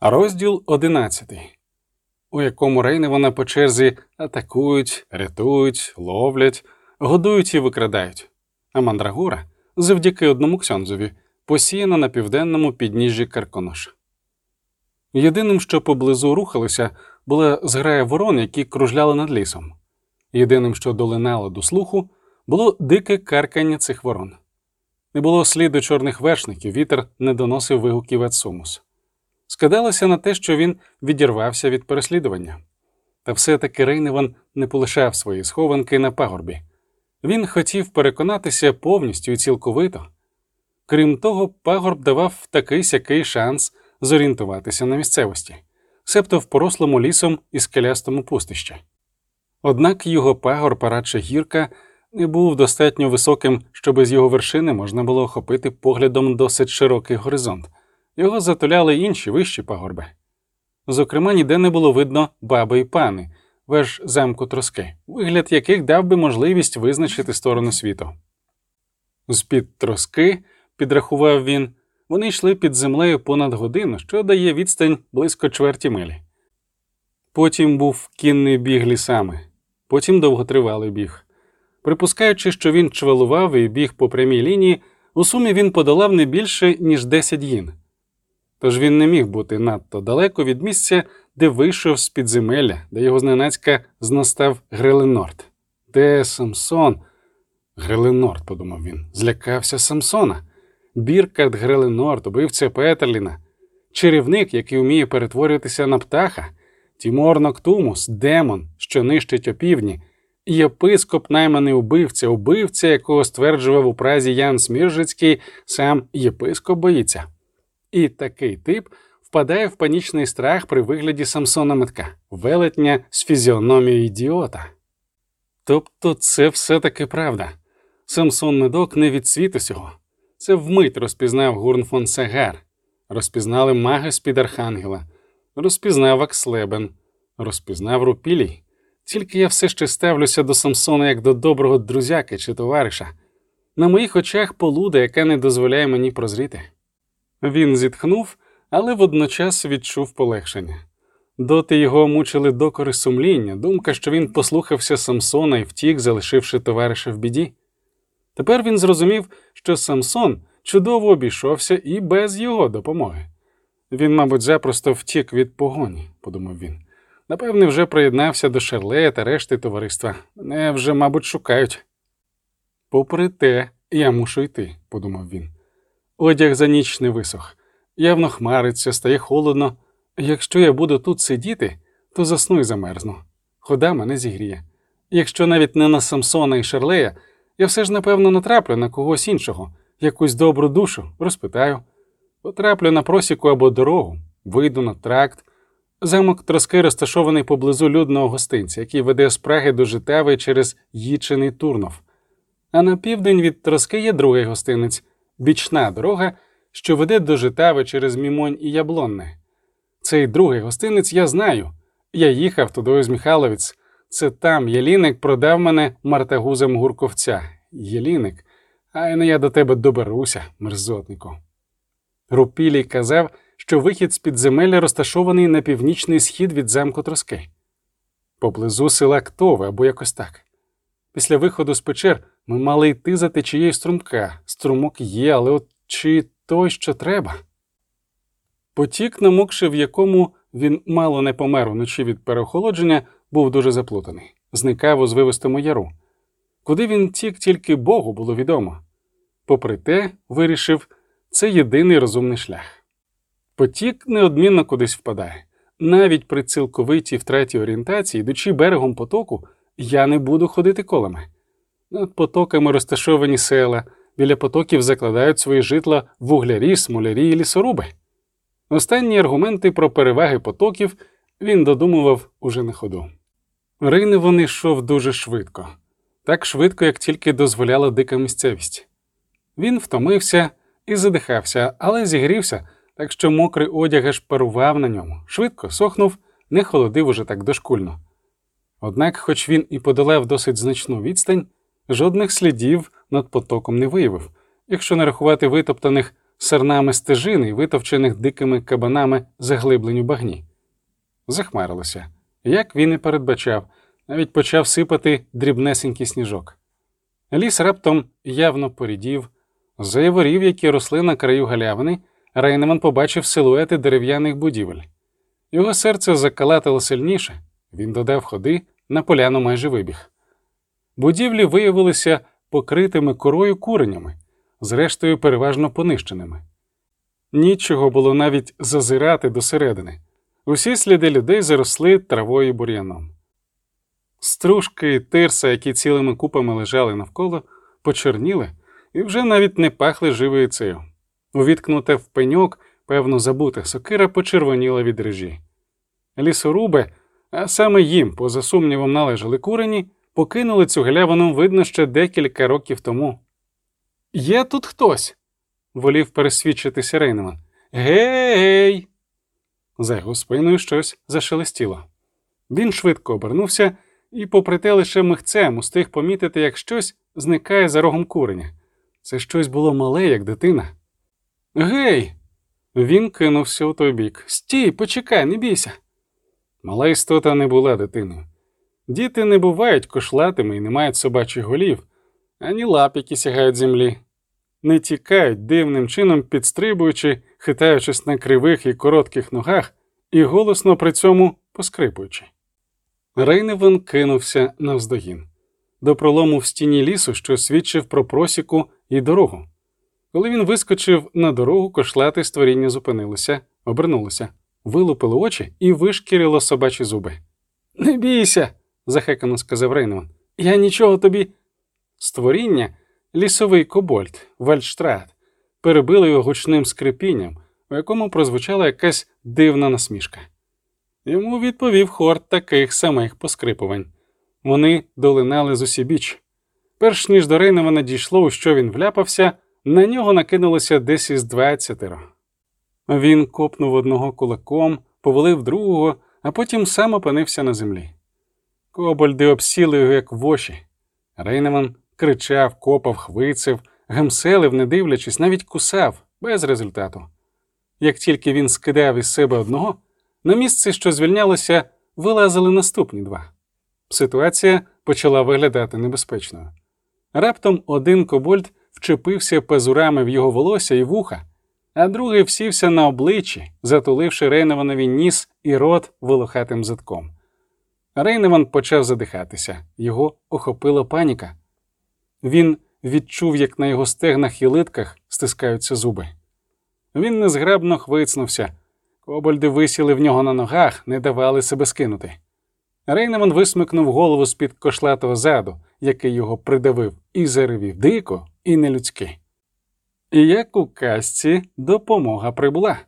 Розділ одинадцятий, у якому Рейневана по черзі атакують, рятують, ловлять, годують і викрадають, а мандрагора завдяки одному ксьонзові посіяна на південному підніжжі Карконоша. Єдиним, що поблизу рухалося, була зграя ворон, які кружляли над лісом. Єдиним, що долинало до слуху, було дике каркання цих ворон. Не було сліду чорних вершників, вітер не доносив вигуків Ецумус. Скидалося на те, що він відірвався від переслідування. Та все-таки Рейневан не полишав свої схованки на пагорбі. Він хотів переконатися повністю і цілковито. Крім того, пагорб давав такий сякий шанс зорієнтуватися на місцевості, себто в порослому лісом і скелястому пустищі. Однак його пагорб, радше гірка, не був достатньо високим, щоб з його вершини можна було охопити поглядом досить широкий горизонт. Його затуляли інші вищі пагорби. Зокрема, ніде не було видно баби і пани, веж замку троски, вигляд яких дав би можливість визначити сторону світу. З під троски, підрахував він, вони йшли під землею понад годину, що дає відстань близько чверті милі. Потім був кінний біг лісами, потім довготривалий біг. Припускаючи, що він чвелував і біг по прямій лінії, у сумі він подолав не більше, ніж 10 гін. Тож він не міг бути надто далеко від місця, де вийшов з підземелля, де його зненацька знастав Греленорд. Де Самсон? Греленорд, подумав він, злякався Самсона. Біркард Греленорд, убивця Петерліна, чарівник, який вміє перетворюватися на птаха, Timor Nocturnus, демон, що нищить опівдні, єпископ найманий убивця, убивця, якого стверджував у Празі Ян Сміржицький, сам єпископ боїться. І такий тип впадає в панічний страх при вигляді Самсона Медка, велетня з фізіономією ідіота. Тобто це все таки правда. Самсон Медок не від світу сього. Це вмить розпізнав Гурн фон Сегар, розпізнали маги з під Архангела, розпізнав Акслебен, розпізнав Рупілій. Тільки я все ще ставлюся до Самсона як до доброго друзяки чи товариша. На моїх очах полуда, яка не дозволяє мені прозріти. Він зітхнув, але водночас відчув полегшення. Доти його мучили докори сумління, думка, що він послухався Самсона і втік, залишивши товариша в біді. Тепер він зрозумів, що Самсон чудово обійшовся і без його допомоги. Він, мабуть, запросто втік від погоні, подумав він. Напевне, вже приєднався до Шерлея та решти товариства. Мене вже, мабуть, шукають. Попри те, я мушу йти, подумав він. Одяг за ніч не висох, явно хмариться, стає холодно. Якщо я буду тут сидіти, то засну і замерзну. Хода мене зігріє. Якщо навіть не на Самсона і Шерлея, я все ж напевно натраплю на когось іншого, якусь добру душу, розпитаю. Потраплю на просіку або дорогу, вийду на тракт. Замок троски розташований поблизу людного гостинця, який веде з Праги до Житави через Їчиний Турнов. А на південь від троски є другий гостинець бічна дорога, що веде до Житави через Мімонь і Яблонне. Цей другий гостинець я знаю. Я їхав туди з Михайловець. Це там Єліник продав мене мартагузам гурковця. Єліник, а не я до тебе доберуся, мерзотнику. Рупілій казав, що вихід з підземелля розташований на північний схід від замку Троски, поблизу села Ктове або якось так. Після виходу з печер ми мали йти за течією струмка. Струмок є, але от чи той, що треба? Потік, намокши, в якому він мало не помер вночі від переохолодження, був дуже заплутаний, зникав у звивистому яру. Куди він тік, тільки Богу було відомо. Попри те, вирішив, це єдиний розумний шлях. Потік неодмінно кудись впадає. Навіть при цілковитій втраті орієнтації, йдучи берегом потоку, я не буду ходити колами. Над потоками розташовані села, біля потоків закладають свої житла вуглярі, смолярі і лісоруби. Останні аргументи про переваги потоків він додумував уже на ходу. Рейневон йшов дуже швидко, так швидко, як тільки дозволяла дика місцевість. Він втомився і задихався, але зігрівся, так що мокрий одяг аж парував на ньому, швидко сохнув, не холодив уже так дошкульно. Однак, хоч він і подолав досить значну відстань, жодних слідів над потоком не виявив, якщо не рахувати витоптаних сернами стежини, витовчених дикими кабанами заглиблень у багні. Захмарилося, як він і передбачав, навіть почав сипати дрібнесенький сніжок. Ліс раптом явно порідів, за яворів, які росли на краю галявини, Рейнеман побачив силуети дерев'яних будівель. Його серце закалатило сильніше, він додав ходи, на поляну майже вибіг. Будівлі виявилися покритими корою куренями, зрештою переважно понищеними. Нічого було навіть зазирати досередини. Усі сліди людей заросли травою бур'яном. Стружки і тирса, які цілими купами лежали навколо, почорніли і вже навіть не пахли живою цею. Увіткнуте в пеньок, певно, забута сокира почервоніла від режі. Лісоруби, а саме їм, поза сумнівом, належали курені, покинули цю галявину, видно, ще декілька років тому. Є тут хтось, волів пересвідчитися Рейнеман. Гей. За його спиною щось зашелестіло. Він швидко обернувся і, попри те, лише михцем устиг помітити, як щось зникає за рогом куреня. Це щось було мале, як дитина. Гей! Він кинувся у той бік. Стій, почекай, не бійся. Мала істота не була дитиною. Діти не бувають кошлатими і не мають собачих голів, ані лап, які сягають землі, не тікають дивним чином, підстрибуючи, хитаючись на кривих і коротких ногах, і голосно при цьому поскрипуючи. Рейневен кинувся навздогін до пролому в стіні лісу, що свідчив про просіку і дорогу. Коли він вискочив на дорогу, кошлате створіння зупинилося, обернулося, вилупило очі і вишкірило собачі зуби. Не бійся, захекано сказав Рейневан. Я нічого тобі. Створіння, лісовий кобольд, вальштрат, перебило його гучним скрипінням, у якому прозвучала якась дивна насмішка. Йому відповів хор таких самих поскрипувань. Вони долинали з усібіч. Перш ніж до Рейневана дійшло, у що він вляпався, на нього накинулося десь із двадцятеро. Він копнув одного кулаком, повалив другого, а потім сам опинився на землі. Кобольди обсіли його, як воші. Рейнеман кричав, копав, хвицив, гемселив, не дивлячись, навіть кусав, без результату. Як тільки він скидав із себе одного, на місце, що звільнялося, вилазили наступні два. Ситуація почала виглядати небезпечною. Раптом один кобольд вчепився пазурами в його волосся і вуха, а другий всівся на обличчі, затуливши Рейневанові ніс і рот волохатим затком. Рейневан почав задихатися, його охопила паніка. Він відчув, як на його стегнах і литках стискаються зуби. Він незграбно хвицнувся. Кобольди висіли в нього на ногах, не давали себе скинути. Рейневан висмикнув голову з-під кошлатого заду, який його придавив, і заревів дико і нелюдськи. І як у казці допомога прибула.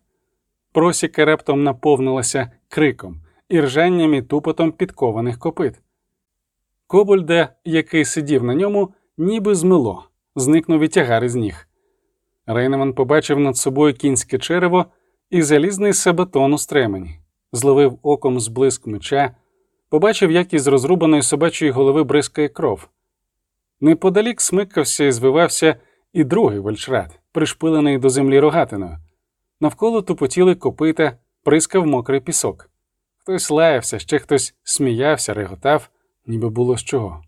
Просіка раптом наповнилася криком, іржанням і тупотом підкованих копит. Кобольда, який сидів на ньому, ніби змило, зникнув і тягар із ніг. Рейневан побачив над собою кінське черево і залізний сабатон у стремені, зловив оком зблиск меча, побачив, як із розрубаної собачої голови бризкає кров. Неподалік смикався і звивався і другий вальшрат, пришпилений до землі рогатиною. Навколо тупотіли копита, прискав мокрий пісок. Хтось лаявся, ще хтось сміявся, реготав, ніби було з чого.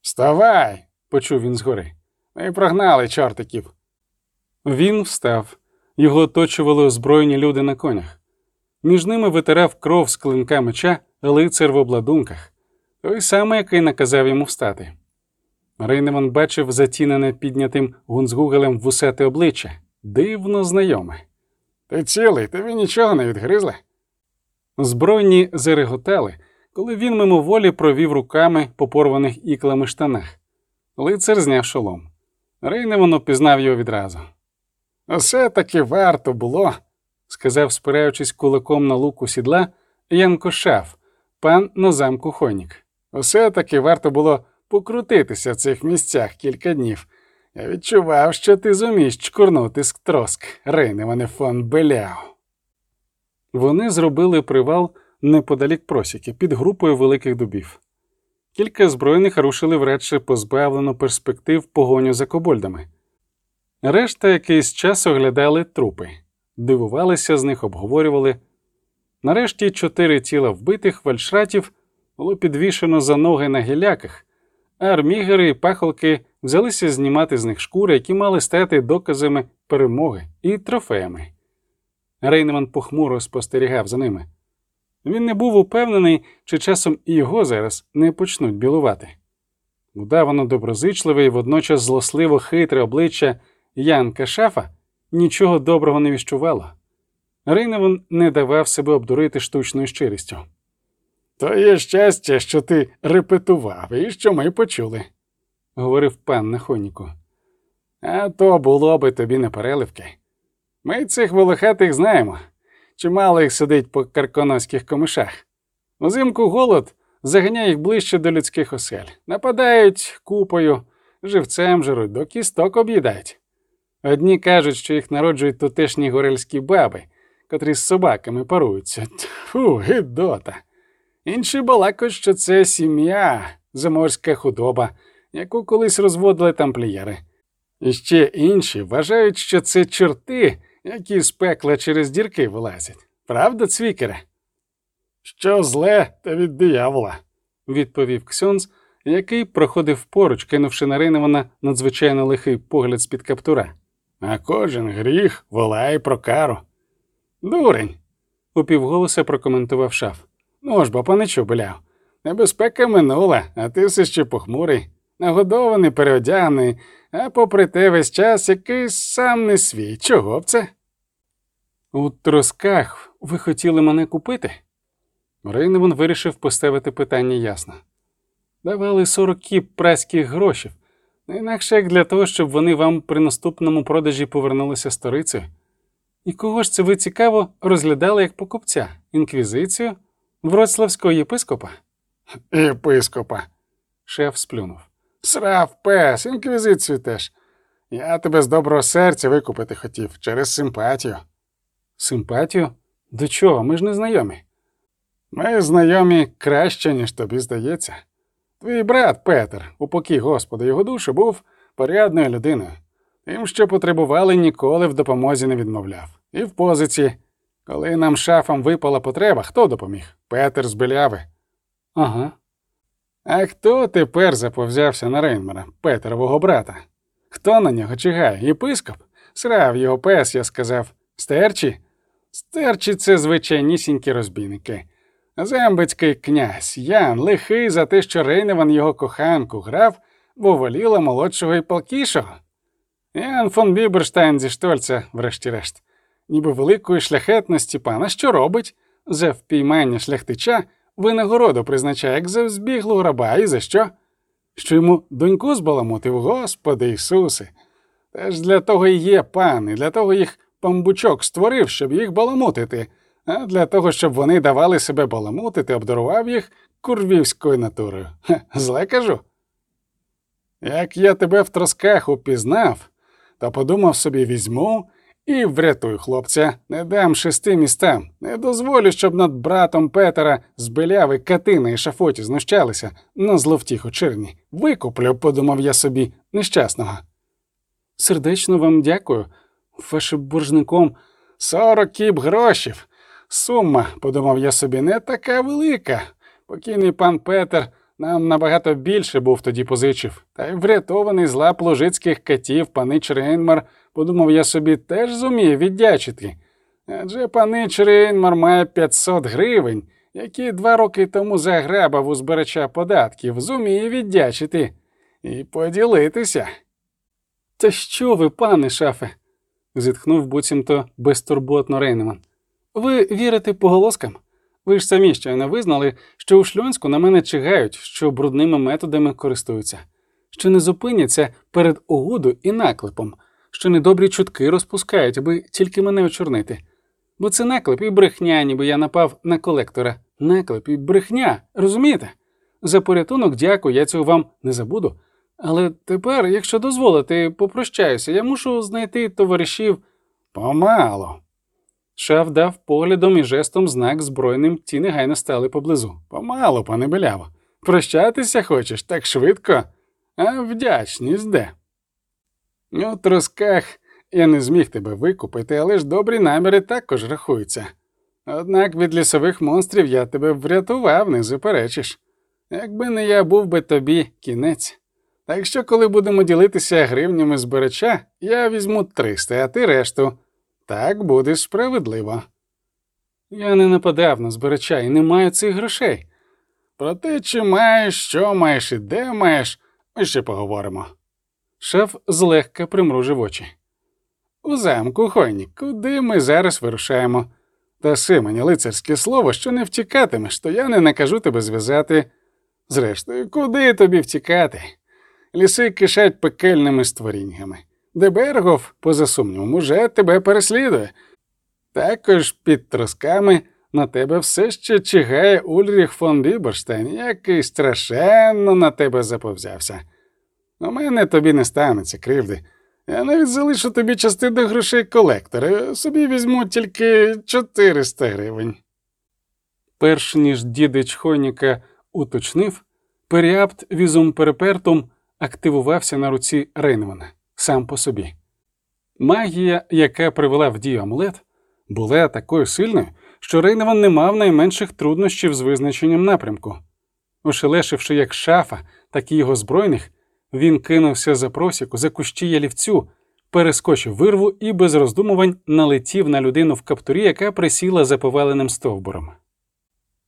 Вставай! почув він згори. Ми прогнали чортиків. Він встав, його оточували озброєні люди на конях. Між ними витирав кров з клинка меча лицар в обладунках, той самий, який наказав йому встати. Рейнеман бачив затінене піднятим гунзгугелем вусете обличчя, дивно знайоме. Ти цілий, тобі нічого не відгризли? Збройні зареготали, коли він мимоволі провів руками по порваних іклами штанах. Лицар зняв шолом. Рейневан опізнав його відразу. Усе таки варто було, сказав, спираючись кулаком на луку сідла, Янко Шаф, пан на замку Хонік. Усе таки варто було покрутитися в цих місцях кілька днів. Я відчував, що ти зумієш чкурнути з троск, Рейневане фон Беляу. Вони зробили привал неподалік просіки під групою великих дубів. Кілька збройних рушили врешті позбавлено перспектив погоню за кобольдами. Решта якийсь час оглядали трупи, дивувалися з них, обговорювали. Нарешті чотири тіла вбитих вальшратів було підвішено за ноги на гіляках, а армігери і пахолки взялися знімати з них шкури, які мали стати доказами перемоги і трофеями. Рейнеман похмуро спостерігав за ними. Він не був упевнений, чи часом і його зараз не почнуть білувати. Удавано доброзичливе і водночас злосливо хитре обличчя Янка Шафа нічого доброго не віщувало. Рейневан не давав себе обдурити штучною щирістю. То є щастя, що ти репетував і що ми почули, говорив пан Нахоніку. А то було би тобі не переливки. Ми цих волохатих знаємо. Чимало їх сидить по карконоських комишах. Узимку голод заганяє їх ближче до людських осель. Нападають купою, живцем жируть, до кісток об'їдають. Одні кажуть, що їх народжують тутешні горельські баби, котрі з собаками паруються. Фу, гидота. Інші балакають, що це сім'я, заморська худоба, яку колись розводили тамплієри. І ще інші вважають, що це чорти, які з пекла через дірки вилазять. Правда, цвікере? Що зле, та від диявола, відповів Ксьонз, який проходив поруч, кинувши на Рейневана надзвичайно лихий погляд з-під каптура. А кожен гріх волає про кару. Дурень, упівголоса прокоментував шаф. Ну ж бо паничу беляв. Небезпека минула, а ти все ще похмурий, нагодований, переодягний, а попри те весь час якийсь сам не свій. Чого б це? У тросках ви хотіли мене купити? Рейневан вирішив поставити питання ясно. Давали сорок кіп праських грошів, не інакше як для того, щоб вони вам при наступному продажі повернулися сторицею. І кого ж це ви цікаво розглядали як покупця? Інквізицію? Вроцлавського єпископа? Єпископа, шеф сплюнув. Срав пес, інквізицію теж. Я тебе з доброго серця викупити хотів через симпатію. Симпатію? До чого? Ми ж не знайомі. Ми знайомі краще, ніж тобі здається. Твій брат Петер, упокій Господа його душу, був порядною людиною. Тим, що потребували, ніколи в допомозі не відмовляв. І в позиці, коли нам шафам випала потреба, хто допоміг? Петер з Беляви. Ага. А хто тепер заповзявся на Рейнмера, Петерового брата? Хто на нього чигає? Єпископ? Срав його пес, я сказав. Стерчі? Стерчі це звичайнісінькі розбійники. Зембицький князь Ян лихий за те, що Рейневан його коханку грав, бо воліла молодшого і палкішого. Ян фон Біберштайн зі Штольца, врешті-решт, ніби великої шляхетності пана, що робить за впіймання шляхтича винагороду призначає, як за збіглу раба, і за що? Що йому доньку збаламутив, Господи Ісусе. Теж для того і є пан, і для того їх памбучок створив, щоб їх баламутити, а для того, щоб вони давали себе баламутити, обдарував їх курвівською натурою. Ха, зле кажу. Як я тебе в тросках упізнав, то подумав собі візьму і врятую хлопця, не дам шести містам, не дозволю, щоб над братом Петера з беляви катини і шафоті знущалися на зловтіху черні. Викуплю, подумав я собі, нещасного. Сердечно вам дякую, вашим боржником сорок кіп грошів. Сума, подумав я собі, не така велика. Покійний пан Петер нам набагато більше був тоді позичив, та й врятований з лап ложицьких катів панич Рейнмар, подумав я собі, теж зуміє віддячити. Адже панич Рейнмар має 500 гривень, які два роки тому заграбав у збирача податків, зуміє віддячити і поділитися. Та що ви, пане шафе? зітхнув буцімто безтурботно Рейнеман. Ви вірите поголоскам? Ви ж самі ще не визнали, що у шльонську на мене чигають, що брудними методами користуються, що не зупиняться перед угоду і наклепом, що недобрі чутки розпускають, аби тільки мене очорнити. Бо це наклеп і брехня, ніби я напав на колектора. Наклеп і брехня, розумієте? За порятунок дякую, я цього вам не забуду. Але тепер, якщо дозволите, попрощаюся, я мушу знайти товаришів помало. Шаф дав поглядом і жестом знак збройним, ті негайно стали поблизу. Помало, пане беляво. Прощатися хочеш так швидко, а вдячність де? У тросках я не зміг тебе викупити, але ж добрі наміри також рахуються. Однак від лісових монстрів я тебе врятував, не заперечиш. Якби не я був би тобі кінець. Так що, коли будемо ділитися гривнями з береча, я візьму 300, а ти решту. Так буде справедливо. Я не нападав на збирача і не маю цих грошей. Про те, чи маєш, що маєш і де маєш, ми ще поговоримо. Шеф злегка примружив очі. У замку, Хойнік, куди ми зараз вирушаємо? Даси мені лицарське слово, що не втікатимеш, то я не накажу тебе зв'язати. Зрештою, куди тобі втікати? Ліси кишать пекельними створіннями. Дебергов, поза сумнівом, уже тебе переслідує. Також під тросками на тебе все ще чигає Ульріх фон Біберштейн, який страшенно на тебе заповзявся. У мене тобі не станеться кривди. Я навіть залишу тобі частину грошей колектора, собі візьму тільки 400 гривень. Перш ніж дідич Хойніка уточнив, періапт візум перепертум активувався на руці Рейнмана сам по собі. Магія, яка привела в дію амулет, була такою сильною, що Рейневан не мав найменших труднощів з визначенням напрямку. Ошелешивши як шафа, так і його збройних, він кинувся за просіку, за кущі ялівцю, перескочив вирву і без роздумувань налетів на людину в каптурі, яка присіла за поваленим стовбуром.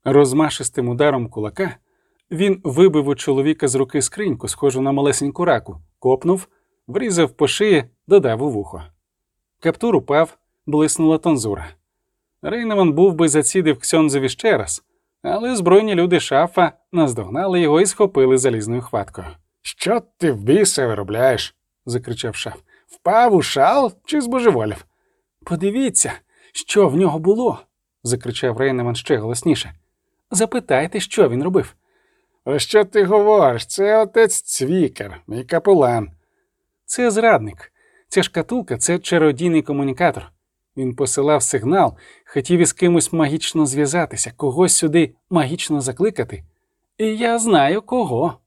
Розмашистим ударом кулака він вибив у чоловіка з руки скриньку, схожу на малесеньку раку, копнув, врізав по шиї, додав у вухо. Каптур упав, блиснула тонзура. Рейневан був би зацідив Ксьонзеві ще раз, але збройні люди шафа наздогнали його і схопили залізною хваткою. Що ти в біса виробляєш? закричав шаф. Впав у шал чи збожеволів? Подивіться, що в нього було, закричав Рейневан ще голосніше. Запитайте, що він робив. Про що ти говориш? Це отець Цвікер, мій капелан. Це зрадник. Ця шкатулка це чародійний комунікатор. Він посилав сигнал, хотів із кимось магічно зв'язатися, когось сюди магічно закликати. І я знаю кого.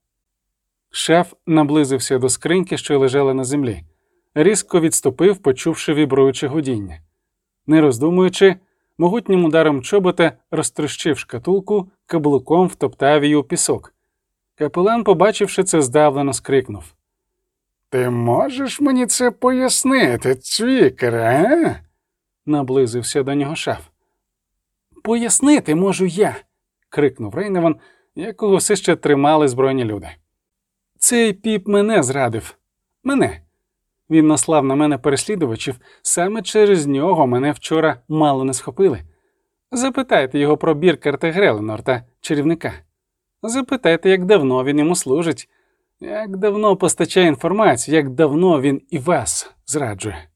Шеф наблизився до скриньки, що лежала на землі, різко відступив, почувши вібруюче гудіння. Не роздумуючи, могутнім ударом чобота розтрощив шкатулку, каблуком втоптав її у пісок. Капелан, побачивши це, здавлено скрикнув Ти можеш мені це пояснити, цвікере, а? наблизився до нього шаф. Пояснити можу я. крикнув Рейневан, якого все ще тримали збройні люди. Цей піп мене зрадив. Мене. Він наслав на мене переслідувачів, саме через нього мене вчора мало не схопили. Запитайте його про Біркерта Греленорта, чарівника. Запитайте, як давно він йому служить, як давно постачає інформацію, як давно він і вас зраджує.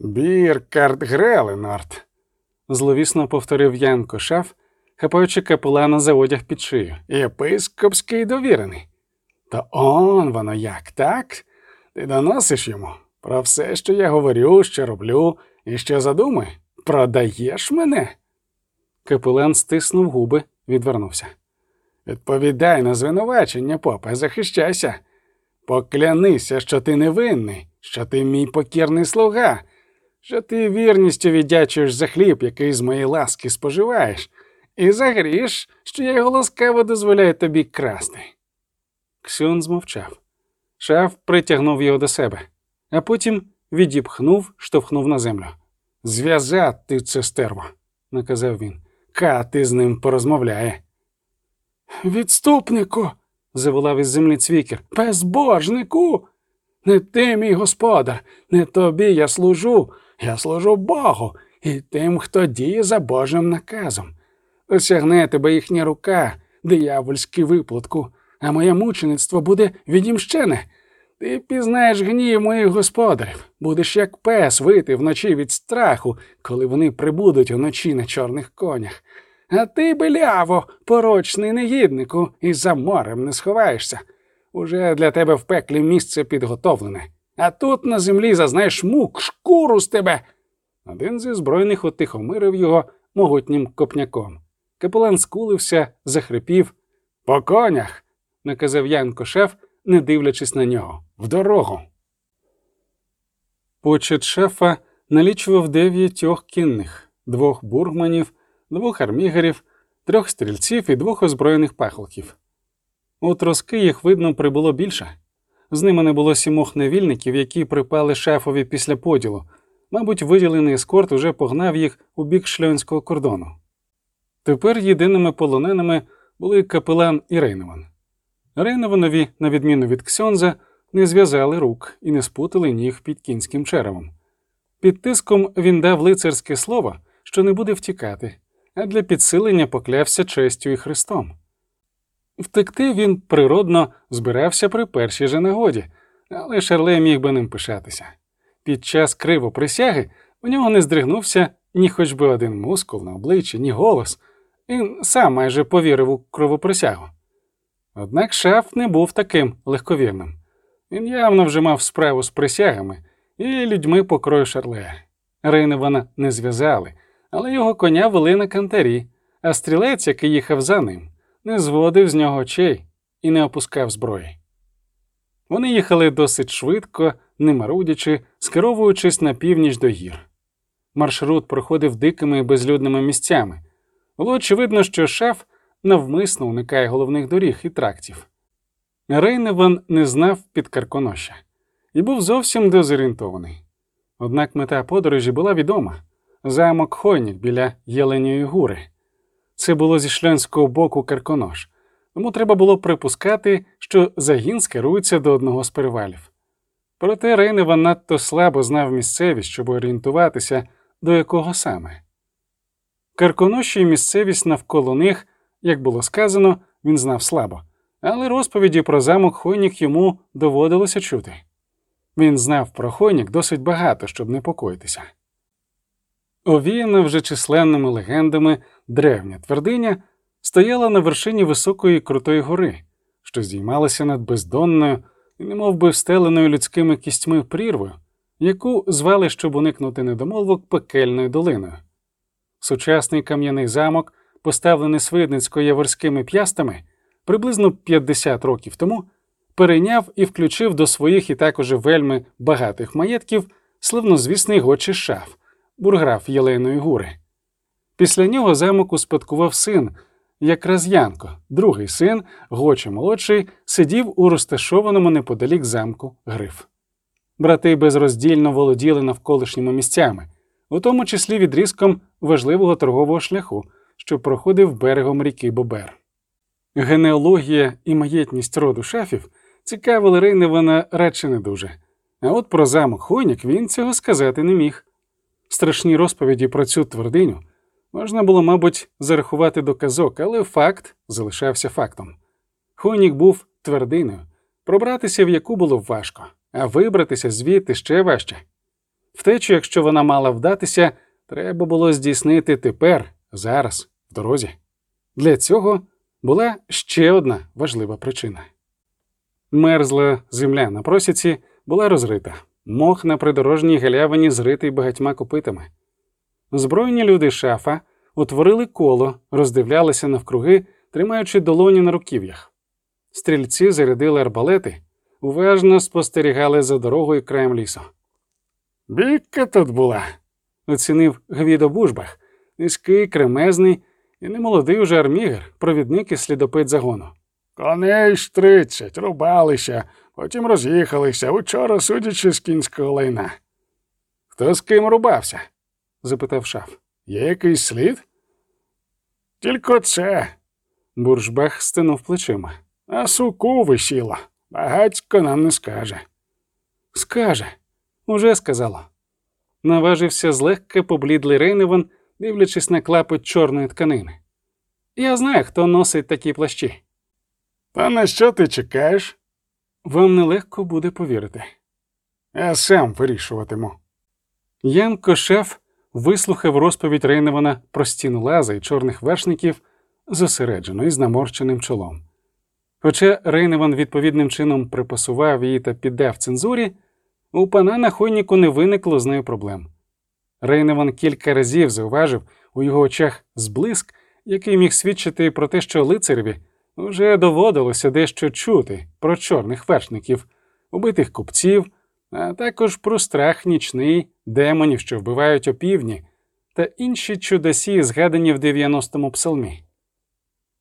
Біркарт Греленорт, зловісно повторив Ян Кошаф, хапаючи капелана за одяг під шию. Єпископський довірений. То он воно як, так? Ти доносиш йому про все, що я говорю, що роблю і що задумаю? Продаєш мене? Капелан стиснув губи, відвернувся. Відповідай на звинувачення, попа, захищайся. Поклянися, що ти невинний, що ти мій покірний слуга, що ти вірністю віддячуєш за хліб, який з моєї ласки споживаєш, і за гріш, що я його ласкаво дозволяю тобі красти. Ксюн змовчав. Шаф притягнув його до себе, а потім відіпхнув, штовхнув на землю. Зв'язати це стерво, наказав він. Кати з ним порозмовляє. Відступнику, заволав із землі цвікер. Безбожнику. Не ти, мій господар, не тобі я служу, я служу Богу і тим, хто діє за Божим наказом. Осягне тебе їхня рука, диявольський виплатку а моє мучеництво буде відімщене. Ти пізнаєш гнів моїх господарів, будеш як пес вити вночі від страху, коли вони прибудуть уночі на чорних конях. А ти, беляво, порочний негіднику, і за морем не сховаєшся. Уже для тебе в пеклі місце підготовлене, а тут на землі зазнаєш мук, шкуру з тебе. Один зі збройних отихомирив його могутнім копняком. Капелан скулився, захрипів. По конях наказав Янко шеф, не дивлячись на нього. В дорогу. Почет шефа налічував дев'ятьох кінних, двох бургманів, двох армігерів, трьох стрільців і двох озброєних пахолків. У троски їх, видно, прибуло більше. З ними не було сімох невільників, які припали шефові після поділу. Мабуть, виділений ескорт уже погнав їх у бік шльонського кордону. Тепер єдиними полоненими були капелан і Рейневан. Рейневанові, на відміну від Ксьонза, не зв'язали рук і не спутали ніг під кінським черевом. Під тиском він дав лицарське слово, що не буде втікати, а для підсилення поклявся честю і Христом. Втекти він природно збирався при першій же нагоді, але Шарле міг би ним пишатися. Під час кривоприсяги у нього не здригнувся ні хоч би один мускул на обличчі, ні голос. Він сам майже повірив у кровоприсягу. Однак шаф не був таким легковірним. Він явно вже мав справу з присягами і людьми покрою Шарле. Рейневана не зв'язали, але його коня вели на кантарі, а стрілець, який їхав за ним, не зводив з нього очей і не опускав зброї. Вони їхали досить швидко, не марудячи, скеровуючись на північ до гір. Маршрут проходив дикими і безлюдними місцями. Було очевидно, що шаф навмисно уникає головних доріг і трактів. Рейневан не знав під Карконоща і був зовсім дезорієнтований. Однак мета подорожі була відома замок Хойнік біля Єленєї гури. Це було зі шльонського боку Карконош, тому треба було припускати, що загін скерується до одного з перевалів. Проте Рейневан надто слабо знав місцевість, щоб орієнтуватися, до якого саме. Карконоші і місцевість навколо них, як було сказано, він знав слабо, але розповіді про замок Хойнік йому доводилося чути. Він знав про Хойнік досить багато, щоб непокоїтися. Овіяна вже численними легендами древня твердиня стояла на вершині високої крутої гори, що здіймалася над бездонною і немов би встеленою людськими кістьми прірвою, яку звали, щоб уникнути недомовок пекельною долиною. Сучасний кам'яний замок, поставлений свидницько-яворськими п'ястами, приблизно 50 років тому, перейняв і включив до своїх і також вельми багатих маєтків сливнозвісний гочі шаф, бурграф Єлейної гури. Після нього замок успадкував син, якраз Янко, другий син, Гоче молодший, сидів у розташованому неподалік замку гриф. Брати безроздільно володіли навколишніми місцями, у тому числі відрізком важливого торгового шляху, що проходив берегом ріки Бобер. Генеалогія і маєтність роду шафів цікавили Рейневана радше не дуже, а от про замок Хойняк він цього сказати не міг. Страшні розповіді про цю твердиню можна було, мабуть, зарахувати до казок, але факт залишався фактом. Хойнік був твердиною, пробратися в яку було важко, а вибратися звідти ще важче. Втечу, якщо вона мала вдатися, треба було здійснити тепер, зараз, в дорозі. Для цього була ще одна важлива причина. Мерзла земля на просіці була розрита, мох на придорожній галявині зритий багатьма копитами. Збройні люди шафа утворили коло, роздивлялися навкруги, тримаючи долоні на руків'ях. Стрільці зарядили арбалети, уважно спостерігали за дорогою краєм лісу. Бійка тут була, оцінив Гвідо Бужбах, низький, кремезний і немолодий уже армігер, провідник і слідопит загону. Коней ж тридцять, рубалися, потім роз'їхалися, учора судячи з кінського лайна. Хто з ким рубався? запитав шаф. Є якийсь слід? Тільки це. Буржбах стинув плечима. А суку висіла. Багацько нам не скаже. Скаже, уже сказала. Наважився злегка поблідлий Рейневан, дивлячись на клапоть чорної тканини. Я знаю, хто носить такі плащі. Та на що ти чекаєш? Вам нелегко буде повірити. Я сам вирішуватиму. Ян Кошеф вислухав розповідь Рейневана про стіну лаза і чорних вершників зосереджено і з наморщеним чолом. Хоча Рейневан відповідним чином припасував її та піддав цензурі, у пана на хойніку не виникло з нею проблем. Рейневан кілька разів зауважив у його очах зблиск, який міг свідчити про те, що лицареві вже доводилося дещо чути про чорних вершників, убитих купців, а також про страх нічний демонів, що вбивають опівдні, та інші чудосі, згадані в 90-му псалмі.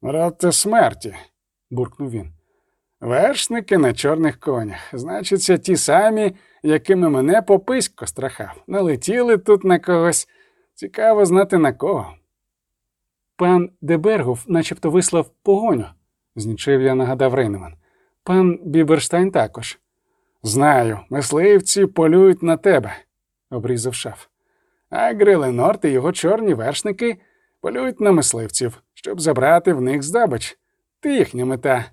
Рати смерті, буркнув він. Вершники на чорних конях, значиться, ті самі, якими мене пописько страхав. Налетіли тут на когось. Цікаво знати на кого. Пан Дебергов начебто вислав погоню, знічив я нагадав Рейнеман. Пан Біберштайн також. Знаю, мисливці полюють на тебе, обрізав шаф. А Гриленорт і його чорні вершники полюють на мисливців, щоб забрати в них здобич. Ти їхня мета.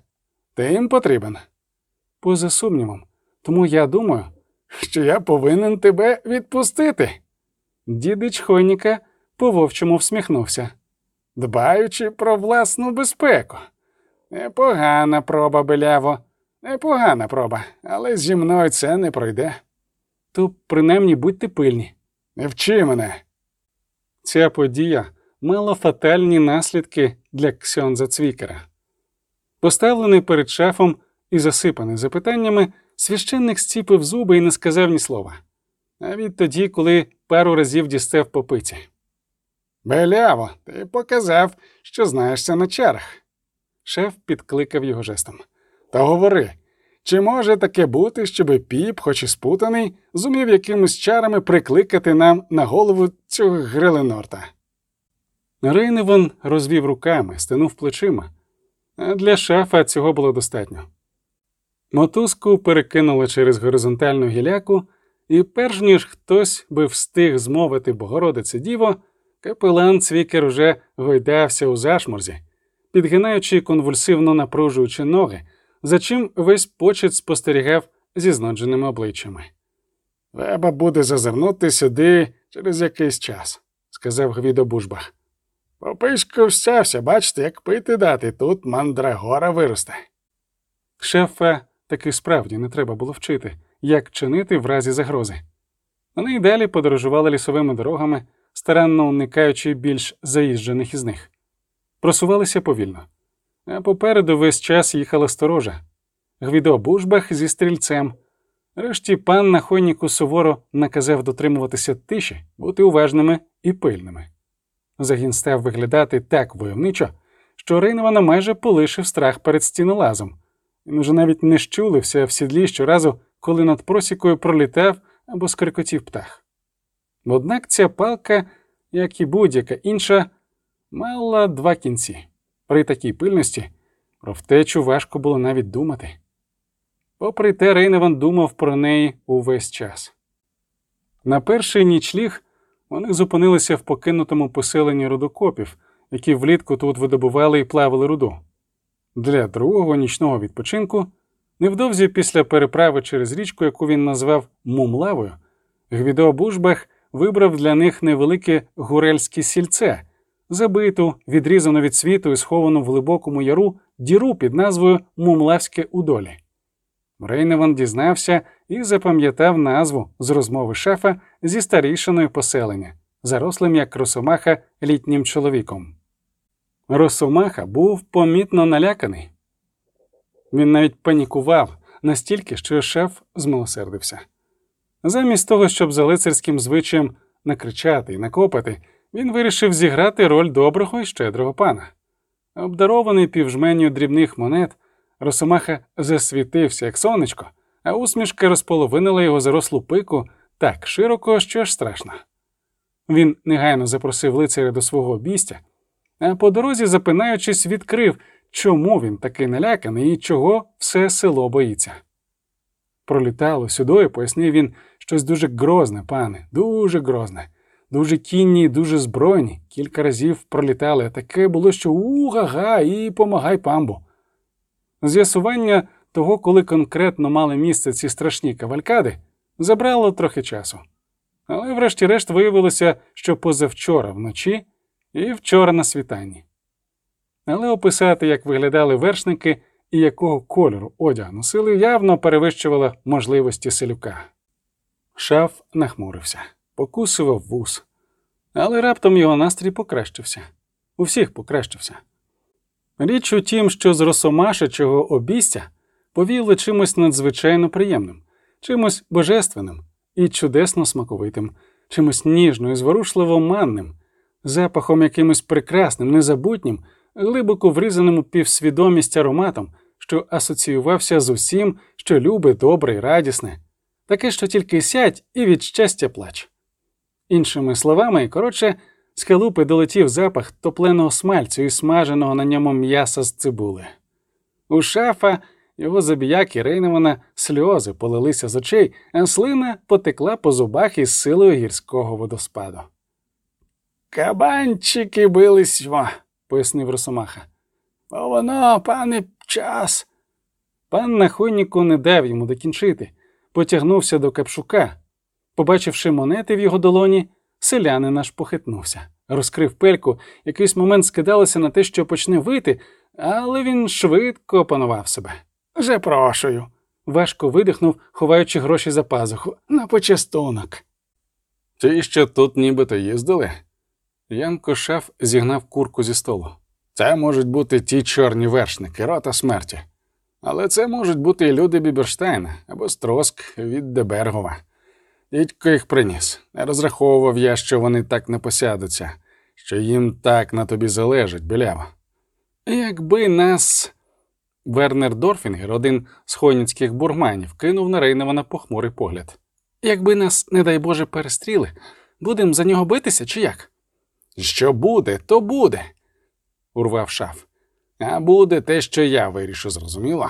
Ти їм потрібен. Поза сумнівом. Тому я думаю, що я повинен тебе відпустити. Дідич Хойніка по вовчому всміхнувся, дбаючи про власну безпеку. Непогана проба, беляво, непогана проба, але зі мною це не пройде. То принаймні будьте пильні. Не вчи мене. Ця подія мала фатальні наслідки для Ксьонза Цвікера. Поставлений перед шафом і засипаний запитаннями, священник зціпив зуби і не сказав ні слова. Навіть тоді, коли пару разів дістав по пиці. Беляво, ти показав, що знаєшся на чарах. Шеф підкликав його жестом. Та говори, чи може таке бути, щоби піп, хоч і спутаний, зумів якимись чарами прикликати нам на голову цього Греленорта? Рейневан розвів руками, стинув плечима, а для шафа цього було достатньо. Мотузку перекинули через горизонтальну гіляку, і перш ніж хтось би встиг змовити Богородице Діво, капелан Цвікер уже гойдався у зашморзі, підгинаючи конвульсивно напружуючи ноги, за чим весь почет спостерігав зі знодженими обличчями. Треба буде зазирнути сюди через якийсь час, сказав Гвідо Бужбах. Пописько всявся, бачите, як пити дати, тут мандрагора виросте. Шефа таки справді не треба було вчити, як чинити в разі загрози. Вони й далі подорожували лісовими дорогами, старанно уникаючи більш заїжджених із них. Просувалися повільно, а попереду весь час їхала сторожа. Гвідо Бужбах зі стрільцем. Решті пан на хойніку суворо наказав дотримуватися тиші, бути уважними і пильними. Загін став виглядати так войовничо, що Рейнована майже полишив страх перед стінолазом. Він уже навіть не щулився в сідлі щоразу, коли над просікою пролітав або скрикотів птах. Однак ця палка, як і будь-яка інша, мала два кінці. При такій пильності про втечу важко було навіть думати. Попри те, Рейневан думав про неї увесь час. На перший нічліг вони зупинилися в покинутому поселенні рудокопів, які влітку тут видобували і плавали руду. Для другого нічного відпочинку, невдовзі після переправи через річку, яку він назвав Мумлавою, Гвідо Бушбах вибрав для них невелике гурельське сільце, забиту, відрізану від світу і сховану в глибокому яру діру під назвою Мумлавське удолі. Рейневан дізнався і запам'ятав назву з розмови шефа зі старішиною поселення, зарослим як росомаха літнім чоловіком. Росомаха був помітно наляканий. Він навіть панікував настільки, що шеф змилосердився. Замість того, щоб за лицарським звичаєм накричати і накопати, він вирішив зіграти роль доброго і щедрого пана. Обдарований півжменю дрібних монет, Росомаха засвітився, як сонечко, а усмішка розполовинила його зарослу пику так широко, що ж страшно. Він негайно запросив лицаря до свого обійстя, а по дорозі, запинаючись, відкрив, чому він такий наляканий і чого все село боїться. Пролітало сюди, пояснив він щось дуже грозне, пане, дуже грозне, дуже кінні, дуже збройні. Кілька разів пролітали, таке було, що у-га-га, і помагай памбу. З'ясування того, коли конкретно мали місце ці страшні кавалькади, забрало трохи часу. Але, врешті-решт, виявилося, що позавчора вночі і вчора на світанні. Але описати, як виглядали вершники і якого кольору одяг носили, явно перевищувало можливості селюка. Шаф нахмурився, покусував вус, але раптом його настрій покращився. У всіх покращився. Річ у тім, що з росомашичого обійстя повіяли чимось надзвичайно приємним, чимось божественним і чудесно смаковитим, чимось ніжно і зворушливо манним, запахом якимось прекрасним, незабутнім, глибоко врізаним у півсвідомість ароматом, що асоціювався з усім, що любе, добре і радісне, таке, що тільки сядь і від щастя плач. Іншими словами, коротше, з халупи долетів запах топленого смальцю і смаженого на ньому м'яса з цибули. У шафа його забіяки Рейневана сльози полилися з очей, а слина потекла по зубах із силою гірського водоспаду. Кабанчики бились, пояснив Росомаха. Бо воно, пане, час. Пан Нахойніку не дав йому докінчити, потягнувся до капшука. Побачивши монети в його долоні, селянин аж похитнувся, розкрив пельку, якийсь момент скидалося на те, що почне вити, але він швидко опанував себе. Запрошую. Важко видихнув, ховаючи гроші за пазуху на почастунок. Ті, що тут нібито їздили. Янко шеф зігнав курку зі столу. Це можуть бути ті чорні вершники, рота смерті. Але це можуть бути і люди Біберштейна або Строск від Дебергова. Дідько їх приніс. Не розраховував я, що вони так не посядуться, що їм так на тобі залежить, білява. Якби нас. Вернер Дорфінгер, один з хойніцьких бурманів, кинув на Рейневана похмурий погляд. Якби нас, не дай Боже, перестріли, будемо за нього битися чи як? Що буде, то буде, урвав шаф. А буде те, що я вирішу, зрозуміло?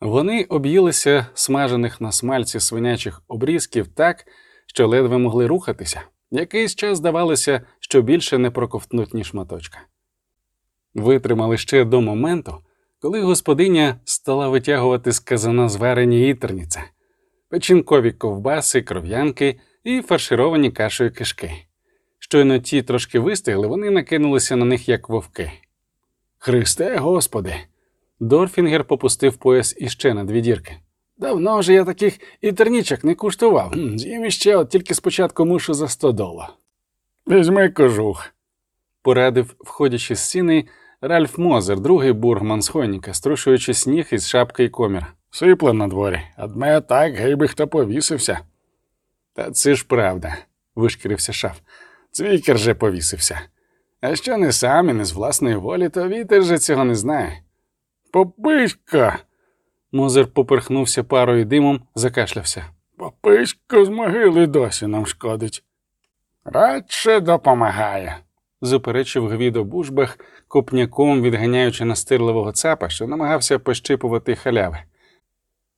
Вони об'їлися смажених на смальці свинячих обрізків так, що ледве могли рухатися. Якийсь час здавалося, що більше не проковтнуть ні шматочка. Витримали ще до моменту, коли господиня стала витягувати з казана зварені ітерніця, печінкові ковбаси, кров'янки і фаршировані кашею кишки. Щойно ті трошки вистигли, вони накинулися на них, як вовки. Христе Господи! Дорфінгер попустив пояс іще на дві дірки. Давно вже я таких ітернічок не куштував. З'їм іще, от тільки спочатку мушу за сто долар. Візьми кожух, порадив, входячи з сіни, Ральф Мозер, другий бургман з Хойніка, струшуючи сніг із шапки й комір. Сипле на дворі, а дме так, гей би хто повісився. Та це ж правда, вишкірився шаф. Цвікер же повісився. А що не сам і не з власної волі, то вітер же цього не знає. Пописька. Мозер поперхнувся парою димом, закашлявся. Пописька з могили досі нам шкодить. Радше допомагає, заперечив Гвідо Бушбах, копняком відганяючи настирливого цапа, що намагався пощипувати халяви.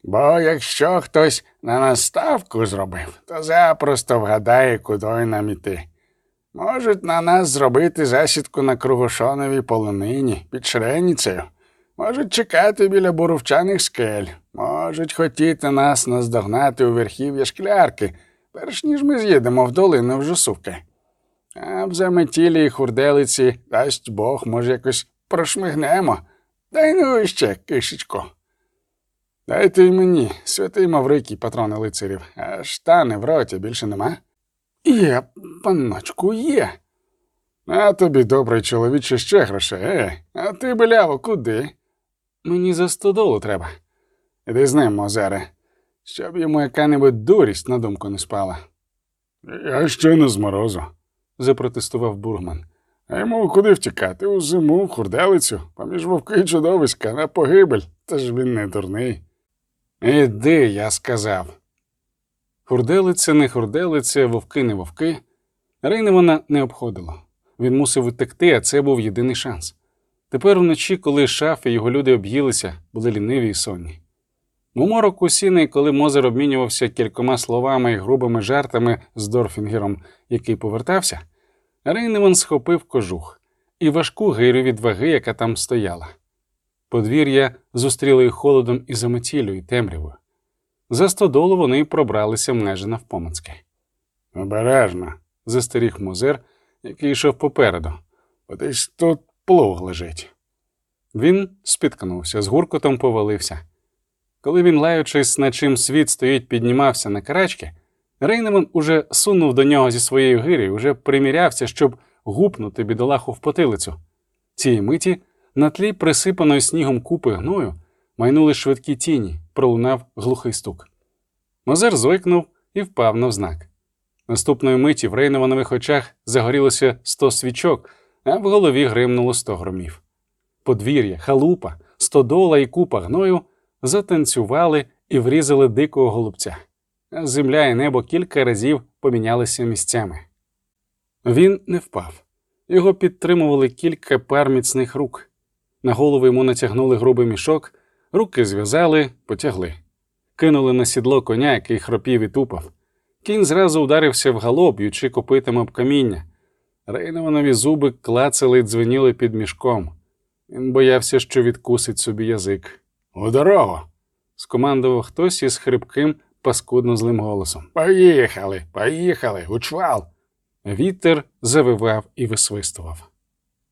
Бо якщо хтось на нас ставку зробив, то запросто вгадає, куди нам іти. Можуть на нас зробити засідку на кругошоновій полонині під Шреніцею. Можуть чекати біля бурувчаних скель, можуть хотіти нас наздогнати у верхів'я шклярки, перш ніж ми з'їдемо в долину в Жусувки. А в заметілі і хурделиці, дасть Бог, може, якось прошмигнемо. Дай ну іще, кишечко. Дайте й мені, святий Маврикій, патрони лицарів, а штани в роті більше нема. Є, панночку, є. А тобі, добрий чоловіче, ще грошей, е, а ти, беляво, куди? Мені за сто долу треба. Іди з ним, Мозере, щоб йому яка-небудь дурість на думку не спала. Я ще не з морозу, запротестував бургман. А йому куди втікати? У зиму, в хурделицю, поміж вовки чудовиська, на погибель, та ж він не дурний. Іди, я сказав. Хурделиця, не хурделиця, вовки, не вовки. Рейни вона не обходила. Він мусив утекти, а це був єдиний шанс. Тепер вночі, коли шаф і його люди об'їлися, були ліниві й сонні. У мороку сіни, коли Мозер обмінювався кількома словами і грубими жартами з Дорфінгером, який повертався, Рейневан схопив кожух і важку гирю від ваги, яка там стояла. Подвір'я зустріло їх холодом і заметілю, і темрявою. За стодолу вони пробралися майже навпомацьки. Обережно, застеріг музер, який йшов попереду. Бо десь тут плуг лежить. Він спіткнувся, з гуркотом повалився. Коли він, лаючись, на чим світ стоїть, піднімався на карачки, Рейнеман уже сунув до нього зі своєю гирею, уже примірявся, щоб гупнути бідолаху в потилицю. Цієї миті на тлі присипаної снігом купи гною майнули швидкі тіні, пролунав глухий стук. Мазер звикнув і впав навзнак. Наступної миті в Рейнованових очах загорілося сто свічок, а в голові гримнуло сто громів. Подвір'я, халупа, стодола і купа гною затанцювали і врізали дикого голубця. Земля і небо кілька разів помінялися місцями. Він не впав. Його підтримували кілька пар міцних рук. На голову йому натягнули грубий мішок, руки зв'язали, потягли. Кинули на сідло коня, який хропів і тупав. Кінь зразу ударився в галоп, б'ючи копитом об каміння. Рейнованові зуби клацали й дзвеніли під мішком. Він боявся, що відкусить собі язик. У дорогу. скомандував хтось із хрипким, паскудно злим голосом. Поїхали, поїхали, у чвал. Вітер завивав і висвистував.